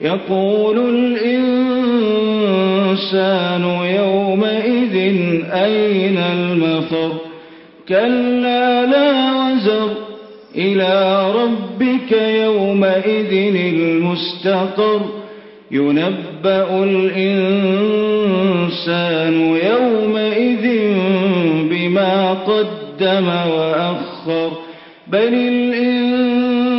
يقول الإنسان يومئذ أين المفر؟ كلا لا وزر. إلى ربك يومئذ المستقر. ينبأ الإنسان يومئذ بما قدم وأخر. بل الإنسان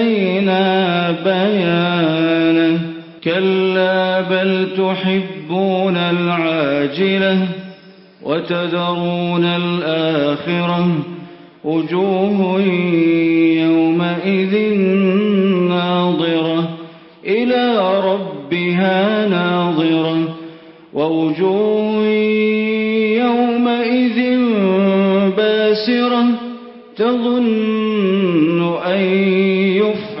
علينا بيانه. كلا بل تحبون العاجلة وتذرون الآخرة. وجوه يومئذ ناظرة. إلى ربها ناظرة. ووجوه يومئذ باسرة. تظن أن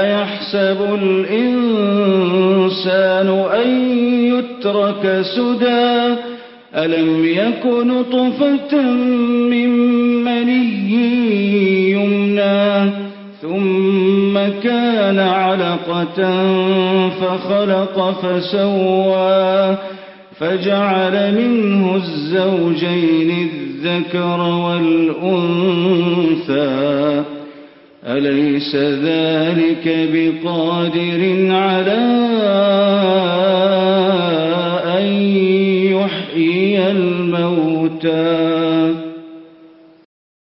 أيحسب الإنسان أن يترك سدى؟ ألم يكن طفة من مني يمنى ثم كان علقة فخلق فسوى؟ فجعل منه الزوجين الذكر والأنثى. أليس ذلك بقادر على